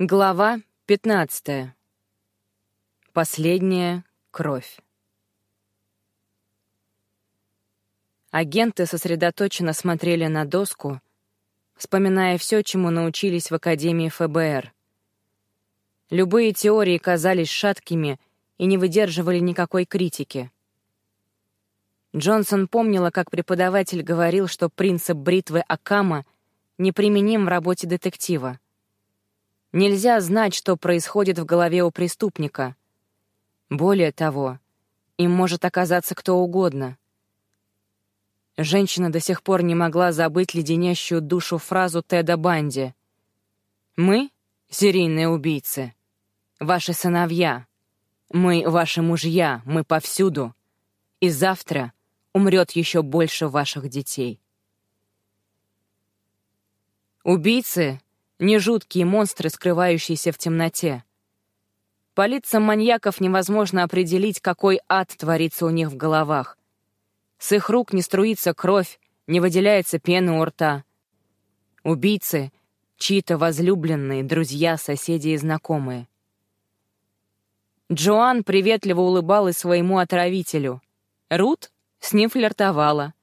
Глава 15. Последняя кровь. Агенты сосредоточенно смотрели на доску, вспоминая все, чему научились в Академии ФБР. Любые теории казались шаткими и не выдерживали никакой критики. Джонсон помнила, как преподаватель говорил, что принцип бритвы Акама неприменим в работе детектива — Нельзя знать, что происходит в голове у преступника. Более того, им может оказаться кто угодно. Женщина до сих пор не могла забыть леденящую душу фразу Теда Банди. «Мы — серийные убийцы. Ваши сыновья. Мы — ваши мужья. Мы повсюду. И завтра умрет еще больше ваших детей». Убийцы не жуткие монстры, скрывающиеся в темноте. По лицам маньяков невозможно определить, какой ад творится у них в головах. С их рук не струится кровь, не выделяется пена у рта. Убийцы — чьи-то возлюбленные, друзья, соседи и знакомые. Джоан приветливо улыбалась своему отравителю. Рут с ним флиртовала.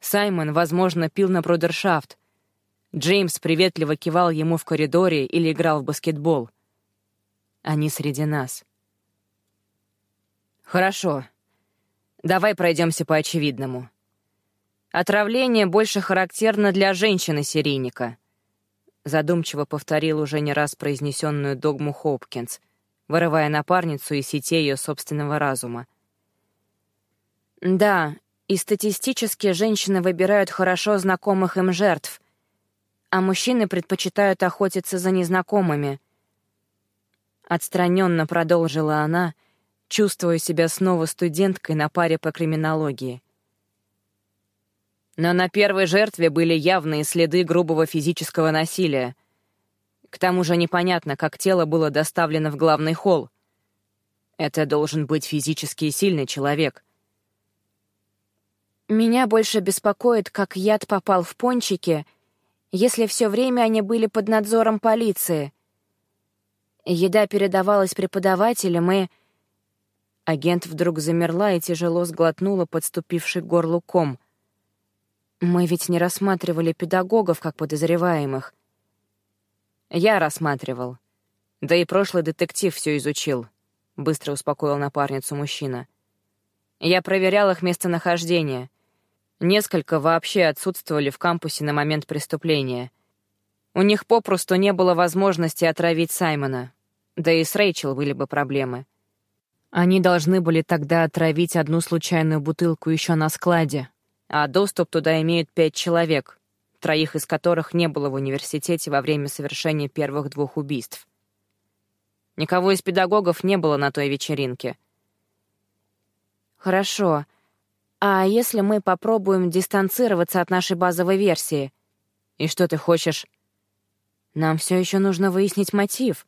Саймон, возможно, пил на брудершафт, Джеймс приветливо кивал ему в коридоре или играл в баскетбол. Они среди нас. Хорошо. Давай пройдемся по очевидному. Отравление больше характерно для женщины-серийника. Задумчиво повторил уже не раз произнесенную догму Хопкинс, вырывая напарницу из сетей ее собственного разума. Да, и статистически женщины выбирают хорошо знакомых им жертв — а мужчины предпочитают охотиться за незнакомыми. Отстраненно продолжила она, чувствуя себя снова студенткой на паре по криминологии. Но на первой жертве были явные следы грубого физического насилия. К тому же непонятно, как тело было доставлено в главный холл. Это должен быть физически сильный человек. Меня больше беспокоит, как яд попал в пончики — если все время они были под надзором полиции. Еда передавалась преподавателям, и... Агент вдруг замерла и тяжело сглотнула подступивший к горлу ком. Мы ведь не рассматривали педагогов как подозреваемых. Я рассматривал. Да и прошлый детектив все изучил, — быстро успокоил напарницу мужчина. Я проверял их местонахождение — Несколько вообще отсутствовали в кампусе на момент преступления. У них попросту не было возможности отравить Саймона. Да и с Рэйчел были бы проблемы. Они должны были тогда отравить одну случайную бутылку еще на складе, а доступ туда имеют пять человек, троих из которых не было в университете во время совершения первых двух убийств. Никого из педагогов не было на той вечеринке. «Хорошо», а если мы попробуем дистанцироваться от нашей базовой версии? И что ты хочешь? Нам все еще нужно выяснить мотив.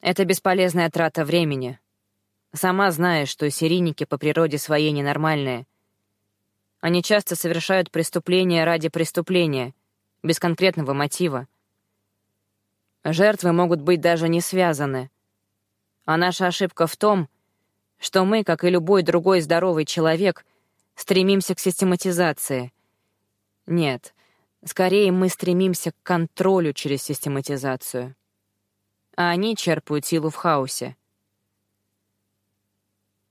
Это бесполезная трата времени. Сама знаешь, что серийники по природе своей ненормальные. Они часто совершают преступления ради преступления, без конкретного мотива. Жертвы могут быть даже не связаны. А наша ошибка в том, что мы, как и любой другой здоровый человек, стремимся к систематизации. Нет, скорее мы стремимся к контролю через систематизацию. А они черпают силу в хаосе.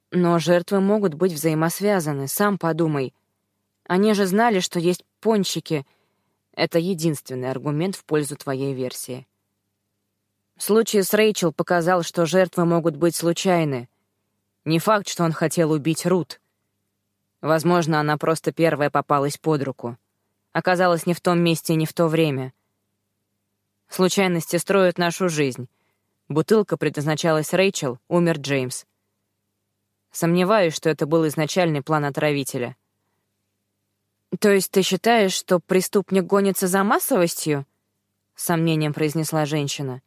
Но жертвы могут быть взаимосвязаны, сам подумай. Они же знали, что есть пончики. Это единственный аргумент в пользу твоей версии. Случай с Рэйчел показал, что жертвы могут быть случайны. Не факт, что он хотел убить Рут. Возможно, она просто первая попалась под руку. Оказалась не в том месте не в то время. Случайности строят нашу жизнь. Бутылка предназначалась Рэйчел, умер Джеймс. Сомневаюсь, что это был изначальный план отравителя. «То есть ты считаешь, что преступник гонится за массовостью?» — сомнением произнесла женщина.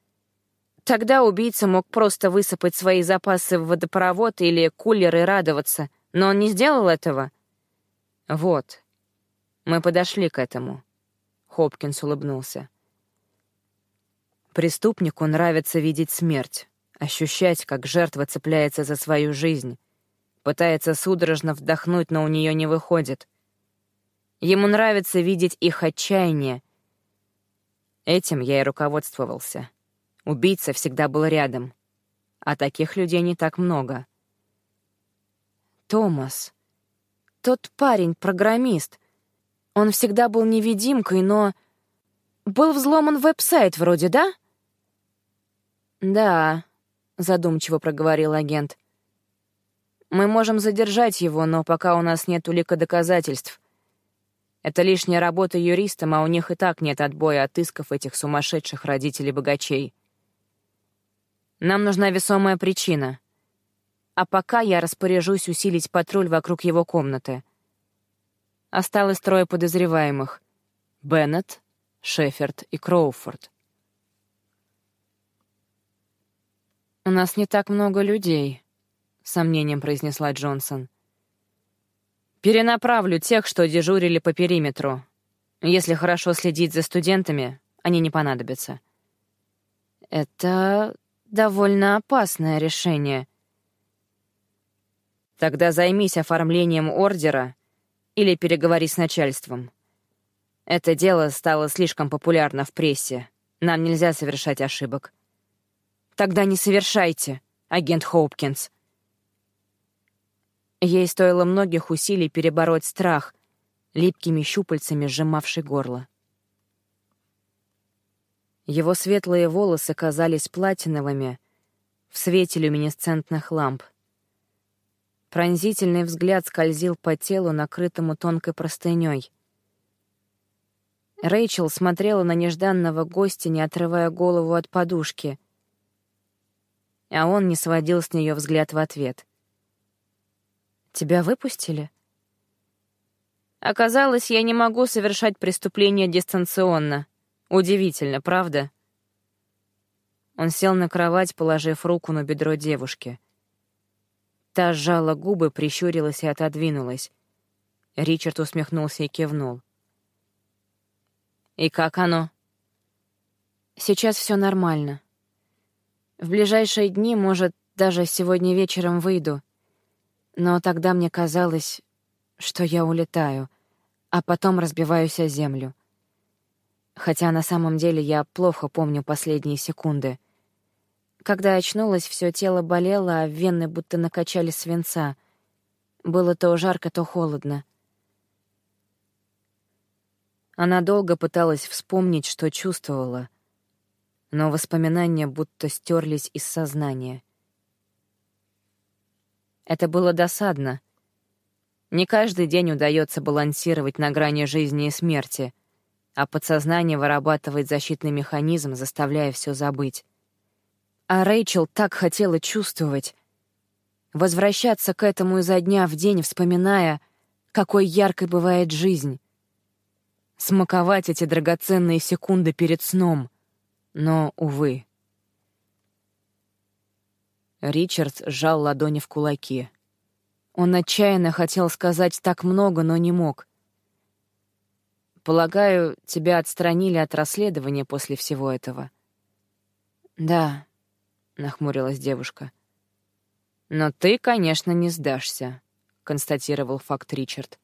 Тогда убийца мог просто высыпать свои запасы в водопровод или кулер и радоваться, но он не сделал этого. Вот. Мы подошли к этому. Хопкинс улыбнулся. Преступнику нравится видеть смерть, ощущать, как жертва цепляется за свою жизнь, пытается судорожно вдохнуть, но у нее не выходит. Ему нравится видеть их отчаяние. Этим я и руководствовался. Убийца всегда был рядом. А таких людей не так много. Томас. Тот парень, программист. Он всегда был невидимкой, но... Был взломан веб-сайт вроде, да? «Да», — задумчиво проговорил агент. «Мы можем задержать его, но пока у нас нет улика доказательств. Это лишняя работа юристам, а у них и так нет отбоя от исков этих сумасшедших родителей-богачей. Нам нужна весомая причина. А пока я распоряжусь усилить патруль вокруг его комнаты. Осталось трое подозреваемых — Беннет, Шеферд и Кроуфорд. «У нас не так много людей», — сомнением произнесла Джонсон. «Перенаправлю тех, что дежурили по периметру. Если хорошо следить за студентами, они не понадобятся». «Это довольно опасное решение». «Тогда займись оформлением ордера или переговори с начальством. Это дело стало слишком популярно в прессе. Нам нельзя совершать ошибок. Тогда не совершайте, агент Хоупкинс. Ей стоило многих усилий перебороть страх, липкими щупальцами сжимавший горло. Его светлые волосы казались платиновыми в свете люминесцентных ламп. Пронзительный взгляд скользил по телу, накрытому тонкой простыней. Рэйчел смотрела на нежданного гостя, не отрывая голову от подушки — а он не сводил с нее взгляд в ответ. «Тебя выпустили?» «Оказалось, я не могу совершать преступление дистанционно. Удивительно, правда?» Он сел на кровать, положив руку на бедро девушки. Та сжала губы, прищурилась и отодвинулась. Ричард усмехнулся и кивнул. «И как оно?» «Сейчас все нормально. В ближайшие дни, может, даже сегодня вечером выйду. Но тогда мне казалось, что я улетаю, а потом разбиваюсь о землю. Хотя на самом деле я плохо помню последние секунды. Когда очнулась, все тело болело, а вены будто накачали свинца. Было то жарко, то холодно. Она долго пыталась вспомнить, что чувствовала — но воспоминания будто стерлись из сознания. Это было досадно. Не каждый день удается балансировать на грани жизни и смерти, а подсознание вырабатывает защитный механизм, заставляя все забыть. А Рэйчел так хотела чувствовать, возвращаться к этому изо дня в день, вспоминая, какой яркой бывает жизнь, смаковать эти драгоценные секунды перед сном — но, увы. Ричард сжал ладони в кулаки. Он отчаянно хотел сказать так много, но не мог. «Полагаю, тебя отстранили от расследования после всего этого?» «Да», — нахмурилась девушка. «Но ты, конечно, не сдашься», — констатировал факт Ричард.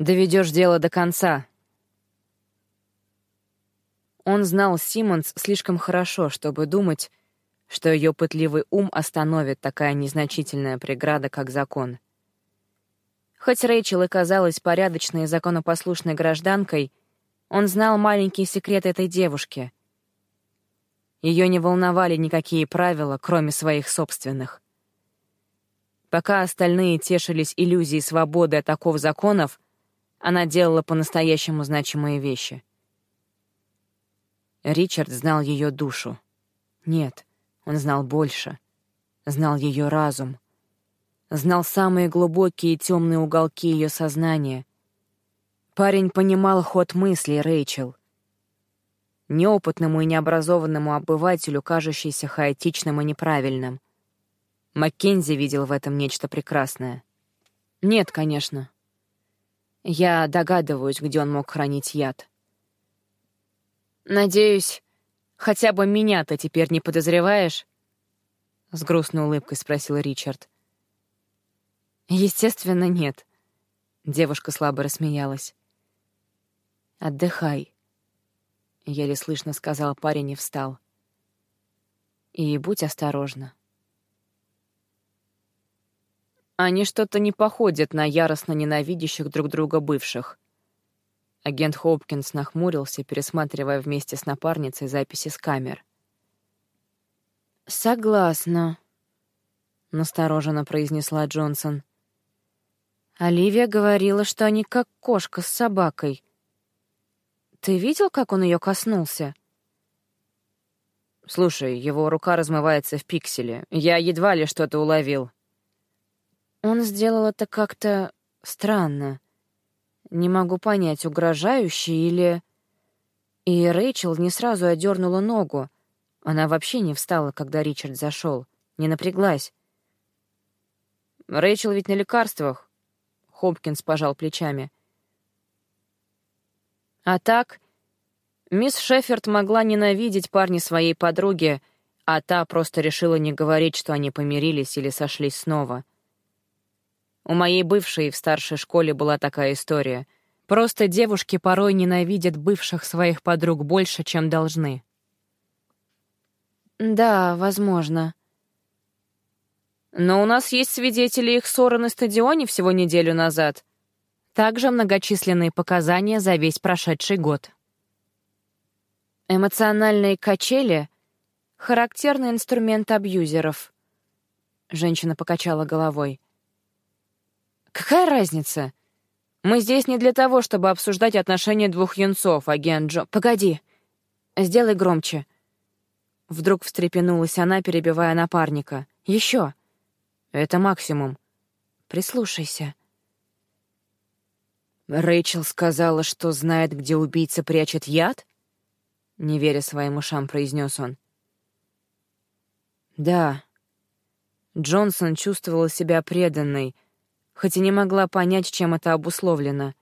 «Доведешь дело до конца, он знал Симмонс слишком хорошо, чтобы думать, что ее пытливый ум остановит такая незначительная преграда, как закон. Хоть Рэйчел и казалась порядочной и законопослушной гражданкой, он знал маленький секрет этой девушки. Ее не волновали никакие правила, кроме своих собственных. Пока остальные тешились иллюзией свободы от оков законов, она делала по-настоящему значимые вещи — Ричард знал ее душу. Нет, он знал больше. Знал ее разум. Знал самые глубокие и темные уголки ее сознания. Парень понимал ход мыслей Рэйчел. Неопытному и необразованному обывателю, кажущийся хаотичным и неправильным. Маккензи видел в этом нечто прекрасное. Нет, конечно. Я догадываюсь, где он мог хранить яд. Надеюсь, Хотя бы меня ты теперь не подозреваешь?» — с грустной улыбкой спросил Ричард. «Естественно, нет». Девушка слабо рассмеялась. «Отдыхай», — еле слышно сказал парень и встал. «И будь осторожна». Они что-то не походят на яростно ненавидящих друг друга бывших. Агент Хопкинс нахмурился, пересматривая вместе с напарницей записи с камер. «Согласна», — настороженно произнесла Джонсон. «Оливия говорила, что они как кошка с собакой. Ты видел, как он ее коснулся?» «Слушай, его рука размывается в пикселе. Я едва ли что-то уловил». Он сделал это как-то странно. Не могу понять, угрожающе или... И Рэйчел не сразу одернула ногу. Она вообще не встала, когда Ричард зашел, не напряглась. «Рэйчел ведь на лекарствах», — Хопкинс пожал плечами. А так, мисс Шеффорд могла ненавидеть парня своей подруги, а та просто решила не говорить, что они помирились или сошлись снова — у моей бывшей в старшей школе была такая история. Просто девушки порой ненавидят бывших своих подруг больше, чем должны. Да, возможно. Но у нас есть свидетели их ссоры на стадионе всего неделю назад. Также многочисленные показания за весь прошедший год. Эмоциональные качели — характерный инструмент абьюзеров. Женщина покачала головой. «Какая разница? Мы здесь не для того, чтобы обсуждать отношения двух юнцов, агент Джо...» «Погоди. Сделай громче». Вдруг встрепенулась она, перебивая напарника. «Еще. Это максимум. Прислушайся». «Рэйчел сказала, что знает, где убийца прячет яд?» Не веря своим ушам, произнес он. «Да». Джонсон чувствовала себя преданной, хоть и не могла понять, чем это обусловлено.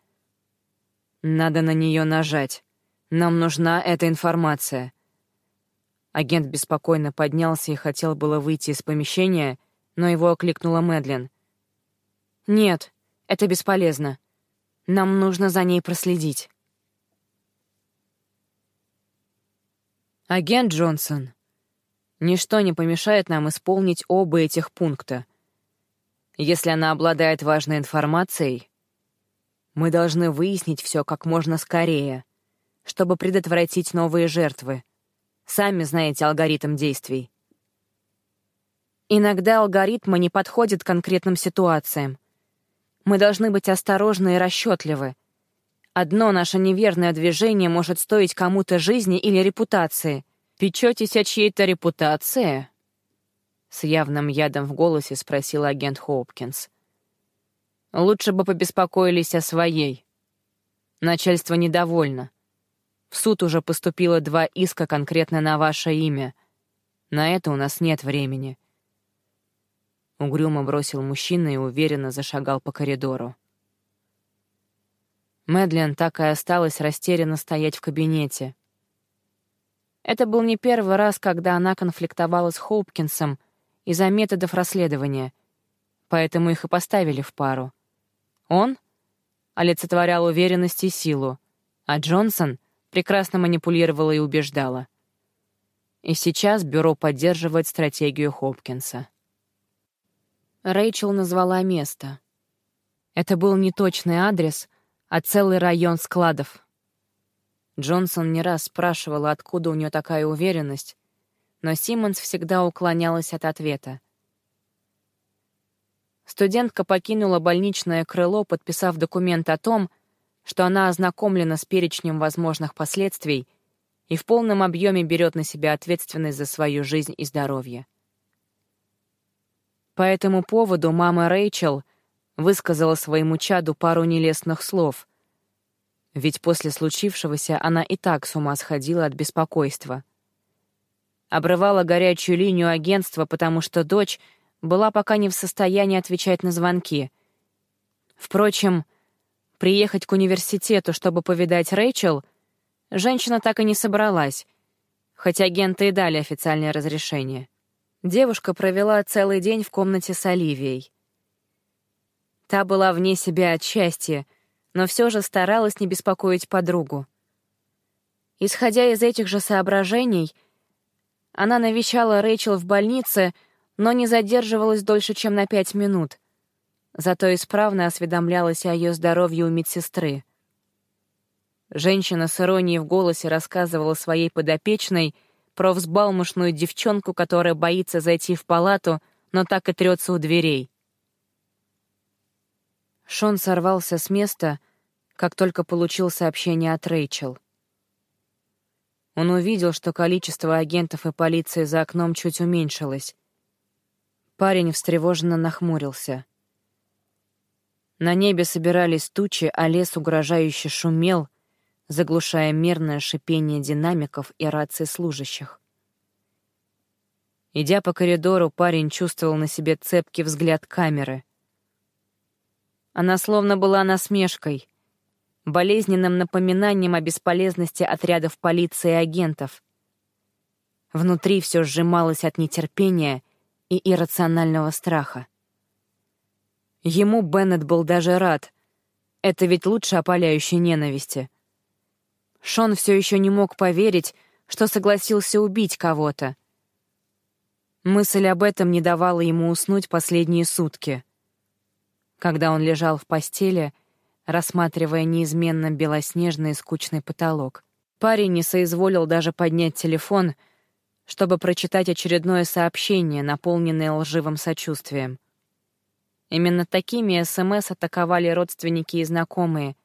«Надо на нее нажать. Нам нужна эта информация». Агент беспокойно поднялся и хотел было выйти из помещения, но его окликнула Мэдлин. «Нет, это бесполезно. Нам нужно за ней проследить». «Агент Джонсон, ничто не помешает нам исполнить оба этих пункта», если она обладает важной информацией, мы должны выяснить все как можно скорее, чтобы предотвратить новые жертвы. Сами знаете алгоритм действий. Иногда алгоритмы не подходят конкретным ситуациям. Мы должны быть осторожны и расчетливы. Одно наше неверное движение может стоить кому-то жизни или репутации. Печетесь о чьей-то репутации? С явным ядом в голосе спросил агент Хопкинс. «Лучше бы побеспокоились о своей. Начальство недовольно. В суд уже поступило два иска конкретно на ваше имя. На это у нас нет времени». Угрюмо бросил мужчина и уверенно зашагал по коридору. Мэдлин так и осталась растерянно стоять в кабинете. Это был не первый раз, когда она конфликтовала с Хопкинсом, из-за методов расследования, поэтому их и поставили в пару. Он олицетворял уверенность и силу, а Джонсон прекрасно манипулировала и убеждала. И сейчас бюро поддерживает стратегию Хопкинса. Рэйчел назвала место. Это был не точный адрес, а целый район складов. Джонсон не раз спрашивала, откуда у нее такая уверенность, но Симмонс всегда уклонялась от ответа. Студентка покинула больничное крыло, подписав документ о том, что она ознакомлена с перечнем возможных последствий и в полном объеме берет на себя ответственность за свою жизнь и здоровье. По этому поводу мама Рэйчел высказала своему чаду пару нелестных слов, ведь после случившегося она и так с ума сходила от беспокойства — обрывала горячую линию агентства, потому что дочь была пока не в состоянии отвечать на звонки. Впрочем, приехать к университету, чтобы повидать Рэйчел, женщина так и не собралась, хоть агенты и дали официальное разрешение. Девушка провела целый день в комнате с Оливией. Та была вне себя от счастья, но все же старалась не беспокоить подругу. Исходя из этих же соображений, она навещала Рэйчел в больнице, но не задерживалась дольше, чем на пять минут. Зато исправно осведомлялась о ее здоровье у медсестры. Женщина с иронией в голосе рассказывала своей подопечной про взбалмошную девчонку, которая боится зайти в палату, но так и трется у дверей. Шон сорвался с места, как только получил сообщение от Рэйчел. Он увидел, что количество агентов и полиции за окном чуть уменьшилось. Парень встревоженно нахмурился. На небе собирались тучи, а лес угрожающе шумел, заглушая мирное шипение динамиков и рации служащих. Идя по коридору, парень чувствовал на себе цепкий взгляд камеры. Она словно была насмешкой, болезненным напоминанием о бесполезности отрядов полиции и агентов. Внутри все сжималось от нетерпения и иррационального страха. Ему Беннет был даже рад. Это ведь лучше опаляющей ненависти. Шон все еще не мог поверить, что согласился убить кого-то. Мысль об этом не давала ему уснуть последние сутки. Когда он лежал в постели — рассматривая неизменно белоснежный и скучный потолок. Парень не соизволил даже поднять телефон, чтобы прочитать очередное сообщение, наполненное лживым сочувствием. Именно такими СМС атаковали родственники и знакомые.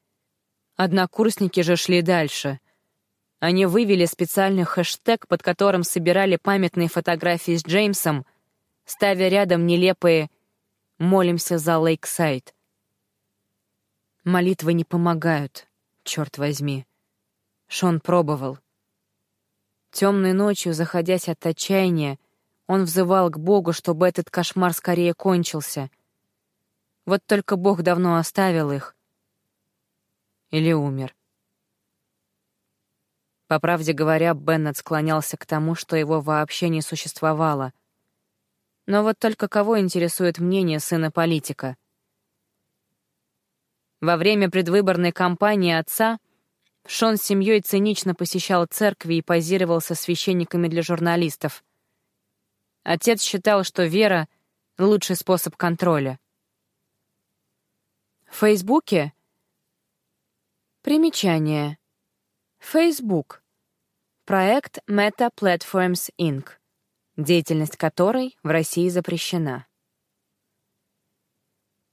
Однокурсники же шли дальше. Они вывели специальный хэштег, под которым собирали памятные фотографии с Джеймсом, ставя рядом нелепые «Молимся за Лейксайд». Молитвы не помогают, черт возьми. Шон пробовал. Темной ночью, заходясь от отчаяния, он взывал к Богу, чтобы этот кошмар скорее кончился. Вот только Бог давно оставил их. Или умер. По правде говоря, Беннет склонялся к тому, что его вообще не существовало. Но вот только кого интересует мнение сына политика? Во время предвыборной кампании отца Шон с семьей цинично посещал церкви и позировал со священниками для журналистов. Отец считал, что вера — лучший способ контроля. В Фейсбуке Примечание. Facebook. Проект Meta Platforms Inc., деятельность которой в России запрещена.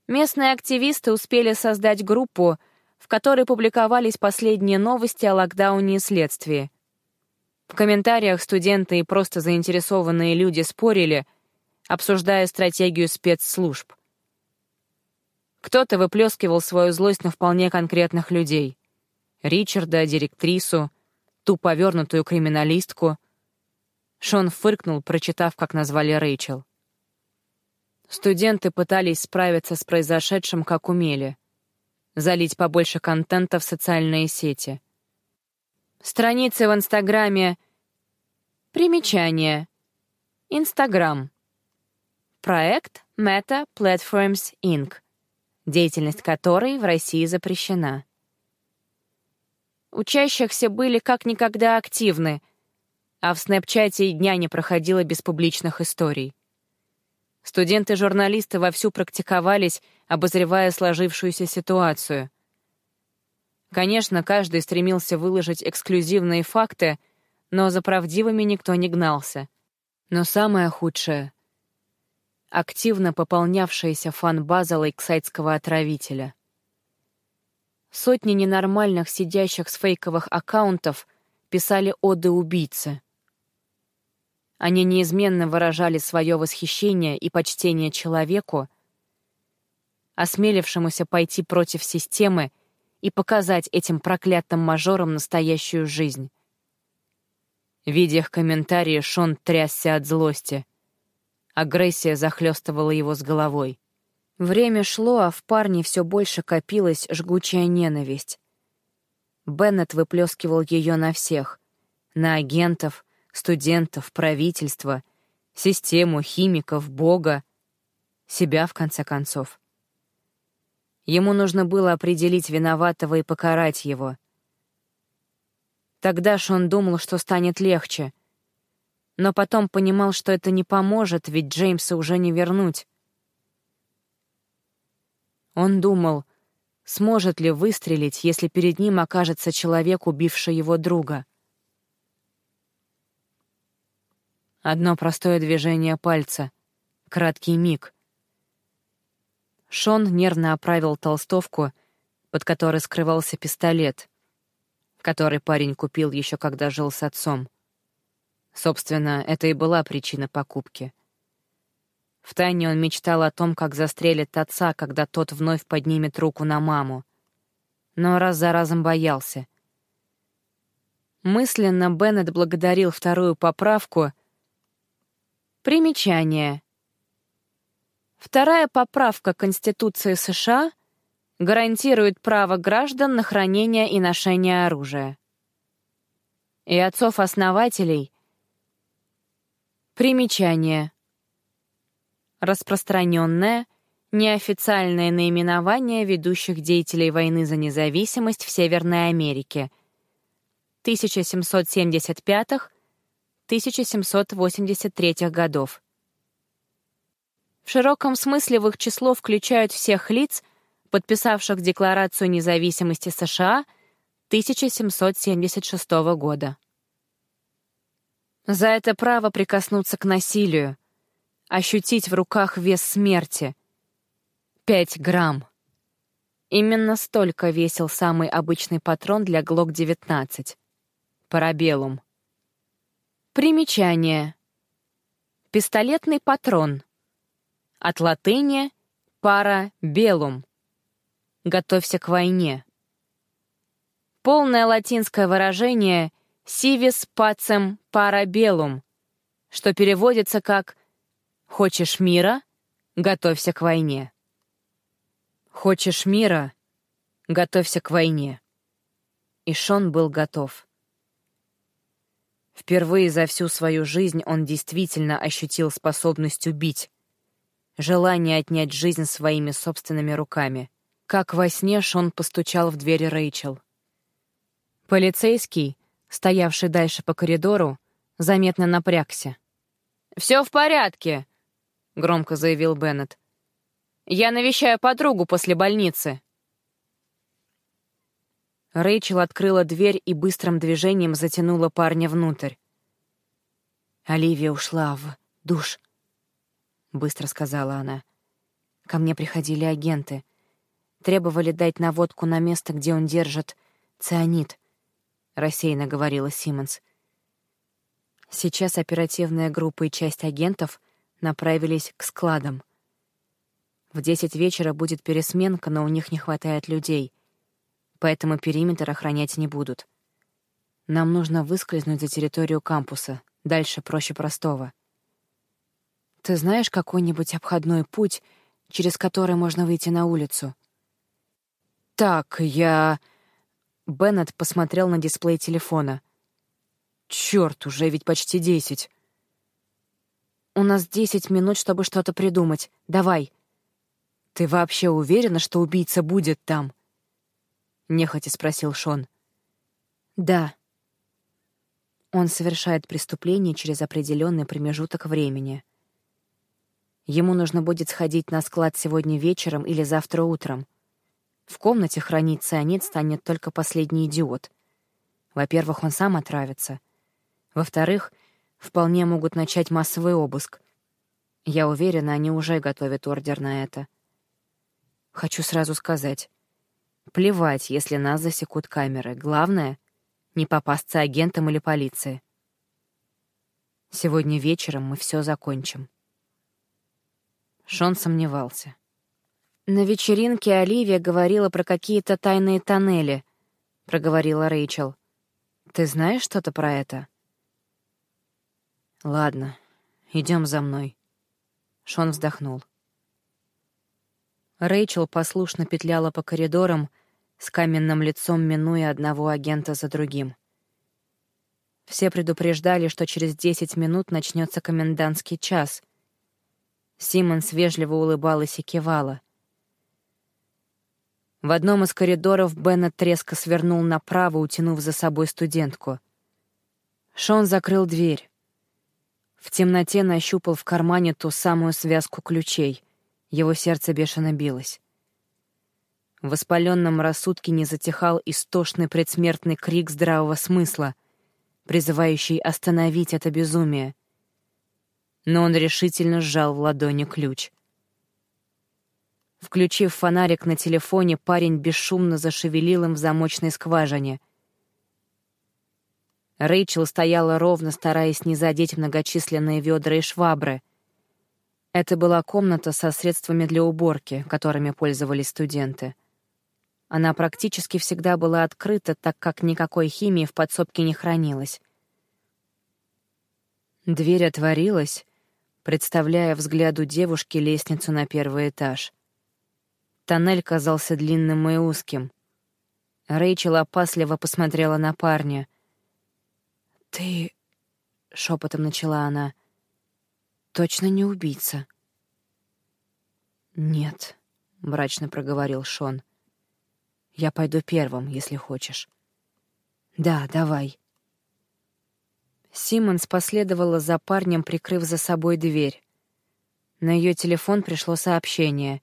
Местные активисты успели создать группу, в которой публиковались последние новости о локдауне и следствии. В комментариях студенты и просто заинтересованные люди спорили, обсуждая стратегию спецслужб. Кто-то выплескивал свою злость на вполне конкретных людей. Ричарда, директрису, ту повернутую криминалистку. Шон фыркнул, прочитав, как назвали Рэйчел. Студенты пытались справиться с произошедшим как умели. Залить побольше контента в социальные сети. Страницы в Инстаграме. Примечание. Инстаграм. Проект Meta Platforms Inc., деятельность которой в России запрещена. Учащихся были как никогда активны, а в Снэпчате и дня не проходило без публичных историй. Студенты-журналисты вовсю практиковались, обозревая сложившуюся ситуацию. Конечно, каждый стремился выложить эксклюзивные факты, но за правдивыми никто не гнался. Но самое худшее — активно пополнявшаяся фан-база лейксайдского отравителя. Сотни ненормальных, сидящих с фейковых аккаунтов, писали оды убийцы — они неизменно выражали свое восхищение и почтение человеку, осмелившемуся пойти против системы и показать этим проклятым мажорам настоящую жизнь. Видя их комментарии, Шон трясся от злости. Агрессия захлестывала его с головой. Время шло, а в парне все больше копилась жгучая ненависть. Беннет выплескивал ее на всех — на агентов — студентов, правительство, систему, химиков, Бога, себя, в конце концов. Ему нужно было определить виноватого и покарать его. Тогда ж он думал, что станет легче. Но потом понимал, что это не поможет, ведь Джеймса уже не вернуть. Он думал, сможет ли выстрелить, если перед ним окажется человек, убивший его друга. Одно простое движение пальца, краткий миг. Шон нервно оправил толстовку, под которой скрывался пистолет, который парень купил еще когда жил с отцом. Собственно, это и была причина покупки. Втайне он мечтал о том, как застрелит отца, когда тот вновь поднимет руку на маму. Но раз за разом боялся. Мысленно Беннет благодарил вторую поправку. Примечание. Вторая поправка Конституции США гарантирует право граждан на хранение и ношение оружия. И отцов-основателей — примечание — распространенное, неофициальное наименование ведущих деятелей войны за независимость в Северной Америке 1775-1783 годов. В широком смысле в их число включают всех лиц, подписавших Декларацию независимости США 1776 года. За это право прикоснуться к насилию, ощутить в руках вес смерти. Пять грамм. Именно столько весил самый обычный патрон для ГЛОК-19. Парабеллум. Примечание. Пистолетный патрон. От латыни «парабеллум». Готовься к войне. Полное латинское выражение «civis pacem parabellum», что переводится как Хочешь мира? Готовься к войне. Хочешь мира? Готовься к войне. И Шон был готов. Впервые за всю свою жизнь он действительно ощутил способность убить, желание отнять жизнь своими собственными руками. Как во сне Шон постучал в дверь Рэйчел. Полицейский, стоявший дальше по коридору, заметно напрягся. «Все в порядке», громко заявил Беннет. «Я навещаю подругу после больницы». Рэйчел открыла дверь и быстрым движением затянула парня внутрь. «Оливия ушла в душ», — быстро сказала она. «Ко мне приходили агенты. Требовали дать наводку на место, где он держит цианид», — рассеянно говорила Симмонс. «Сейчас оперативная группа и часть агентов направились к складам. В десять вечера будет пересменка, но у них не хватает людей, поэтому периметр охранять не будут. Нам нужно выскользнуть за территорию кампуса, дальше проще простого. Ты знаешь какой-нибудь обходной путь, через который можно выйти на улицу? Так, я... Беннет посмотрел на дисплей телефона. Чёрт, уже ведь почти десять. У нас десять минут, чтобы что-то придумать. Давай. Ты вообще уверена, что убийца будет там? Нехотя спросил Шон. Да. Он совершает преступление через определенный промежуток времени. Ему нужно будет сходить на склад сегодня вечером или завтра утром. В комнате хранить цианид станет только последний идиот. Во-первых, он сам отравится. Во-вторых, вполне могут начать массовый обыск. Я уверена, они уже готовят ордер на это. Хочу сразу сказать. Плевать, если нас засекут камеры. Главное — не попасться агентам или полиции. Сегодня вечером мы все закончим. Шон сомневался. На вечеринке Оливия говорила про какие-то тайные тоннели, проговорила Рэйчел. Ты знаешь что-то про это? «Ладно, идем за мной». Шон вздохнул. Рэйчел послушно петляла по коридорам, с каменным лицом минуя одного агента за другим. Все предупреждали, что через десять минут начнется комендантский час. Симмонс вежливо улыбалась и кивала. В одном из коридоров Беннет резко свернул направо, утянув за собой студентку. Шон закрыл дверь. В темноте нащупал в кармане ту самую связку ключей. Его сердце бешено билось. В воспаленном рассудке не затихал истошный предсмертный крик здравого смысла, призывающий остановить это безумие. Но он решительно сжал в ладони ключ. Включив фонарик на телефоне, парень бесшумно зашевелил им в замочной скважине. Рэйчел стояла ровно, стараясь не задеть многочисленные ведра и швабры. Это была комната со средствами для уборки, которыми пользовались студенты. Она практически всегда была открыта, так как никакой химии в подсобке не хранилось. Дверь отворилась, представляя взгляду девушки лестницу на первый этаж. Тоннель казался длинным и узким. Рэйчел опасливо посмотрела на парня. «Ты...» — шепотом начала она. «Точно не убийца?» «Нет», — мрачно проговорил Шон. Я пойду первым, если хочешь. Да, давай. Симмонс последовала за парнем, прикрыв за собой дверь. На ее телефон пришло сообщение.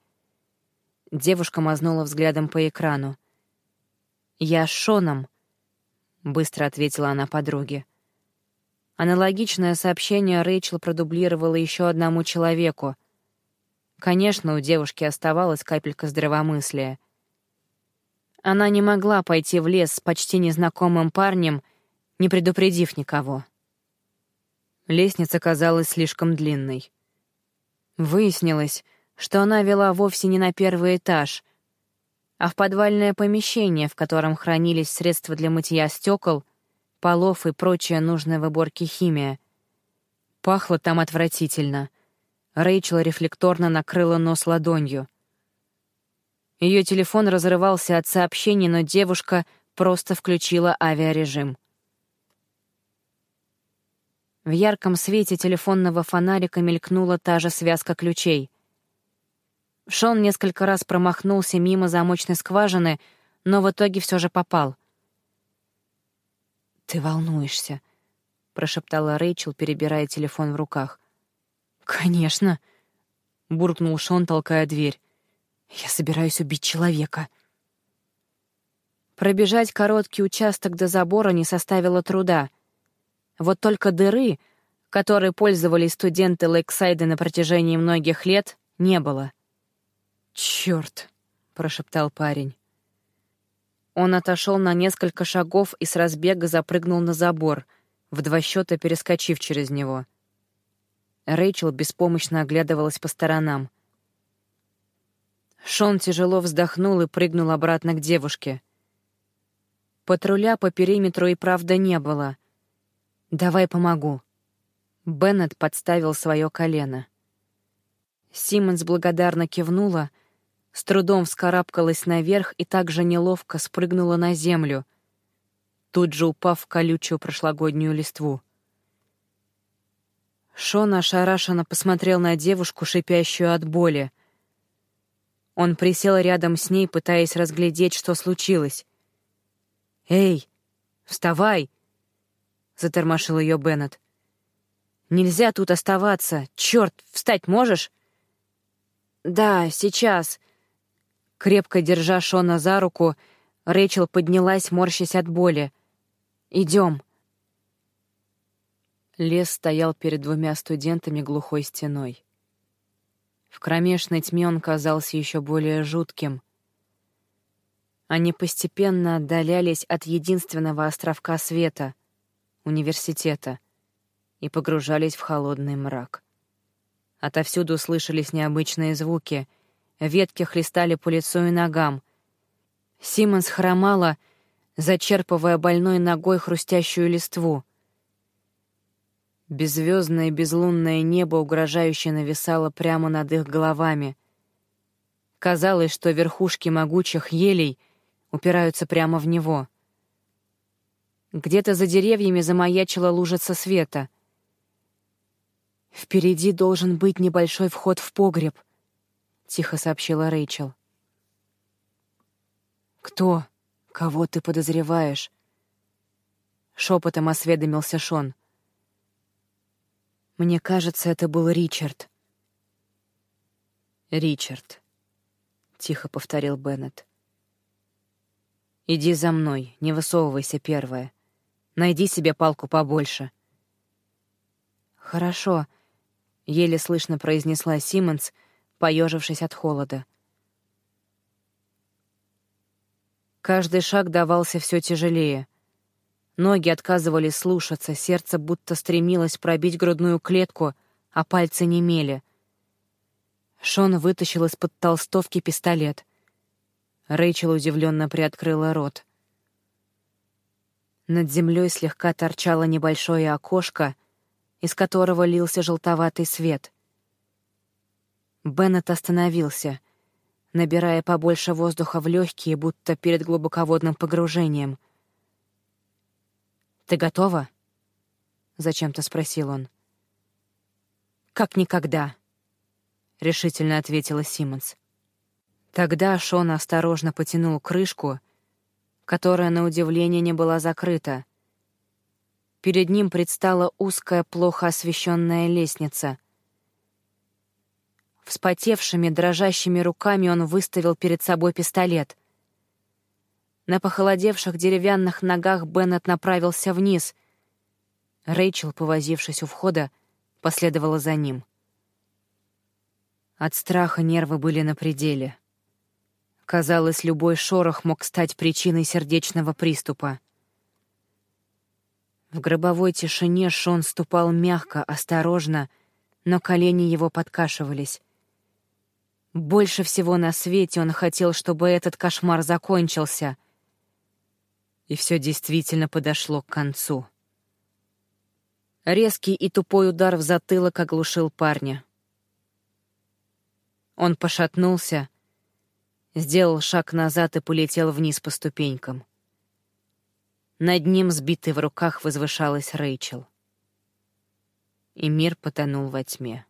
Девушка мазнула взглядом по экрану. «Я с Шоном», — быстро ответила она подруге. Аналогичное сообщение Рэйчел продублировала еще одному человеку. Конечно, у девушки оставалась капелька здравомыслия. Она не могла пойти в лес с почти незнакомым парнем, не предупредив никого. Лестница казалась слишком длинной. Выяснилось, что она вела вовсе не на первый этаж, а в подвальное помещение, в котором хранились средства для мытья стекол, полов и прочая нужная в уборке химия. Пахло там отвратительно. Рэйчел рефлекторно накрыла нос ладонью. Ее телефон разрывался от сообщений, но девушка просто включила авиарежим. В ярком свете телефонного фонарика мелькнула та же связка ключей. Шон несколько раз промахнулся мимо замочной скважины, но в итоге все же попал. «Ты волнуешься», — прошептала Рэйчел, перебирая телефон в руках. «Конечно», — буркнул Шон, толкая дверь. Я собираюсь убить человека. Пробежать короткий участок до забора не составило труда. Вот только дыры, которой пользовались студенты Лейксайда на протяжении многих лет, не было. «Чёрт!» — прошептал парень. Он отошел на несколько шагов и с разбега запрыгнул на забор, в два счета перескочив через него. Рэйчел беспомощно оглядывалась по сторонам. Шон тяжело вздохнул и прыгнул обратно к девушке. Патруля по периметру и правда не было. «Давай помогу». Беннет подставил свое колено. Симмонс благодарно кивнула, с трудом вскарабкалась наверх и также неловко спрыгнула на землю, тут же упав в колючую прошлогоднюю листву. Шон ошарашенно посмотрел на девушку, шипящую от боли — он присел рядом с ней, пытаясь разглядеть, что случилось. «Эй, вставай!» — затормошил ее Беннет. «Нельзя тут оставаться. Черт, встать можешь?» «Да, сейчас». Крепко держа Шона за руку, Рэйчел поднялась, морщась от боли. «Идем». Лес стоял перед двумя студентами глухой стеной. В кромешной тьме он казался еще более жутким. Они постепенно отдалялись от единственного островка света — университета — и погружались в холодный мрак. Отовсюду слышались необычные звуки, ветки хлестали по лицу и ногам. Симмонс хромала, зачерпывая больной ногой хрустящую листву — Беззвездное безлунное небо угрожающе нависало прямо над их головами. Казалось, что верхушки могучих елей упираются прямо в него. Где-то за деревьями замаячила лужица света. «Впереди должен быть небольшой вход в погреб», — тихо сообщила Рэйчел. «Кто? Кого ты подозреваешь?» Шепотом осведомился Шон. «Мне кажется, это был Ричард». «Ричард», — тихо повторил Беннет. «Иди за мной, не высовывайся первая. Найди себе палку побольше». «Хорошо», — еле слышно произнесла Симмонс, поежившись от холода. Каждый шаг давался все тяжелее. Ноги отказывались слушаться, сердце будто стремилось пробить грудную клетку, а пальцы немели. Шон вытащил из-под толстовки пистолет. Рэйчел удивленно приоткрыла рот. Над землей слегка торчало небольшое окошко, из которого лился желтоватый свет. Беннет остановился — набирая побольше воздуха в легкие, будто перед глубоководным погружением. «Ты готова?» — зачем-то спросил он. «Как никогда», — решительно ответила Симмонс. Тогда Шон осторожно потянул крышку, которая, на удивление, не была закрыта. Перед ним предстала узкая, плохо освещенная лестница — Вспотевшими, дрожащими руками он выставил перед собой пистолет. На похолодевших деревянных ногах Беннет направился вниз. Рэйчел, повозившись у входа, последовала за ним. От страха нервы были на пределе. Казалось, любой шорох мог стать причиной сердечного приступа. В гробовой тишине Шон ступал мягко, осторожно, но колени его подкашивались. Больше всего на свете он хотел, чтобы этот кошмар закончился. И все действительно подошло к концу. Резкий и тупой удар в затылок оглушил парня. Он пошатнулся, сделал шаг назад и полетел вниз по ступенькам. Над ним, сбитый в руках, возвышалась Рэйчел. И мир потонул во тьме.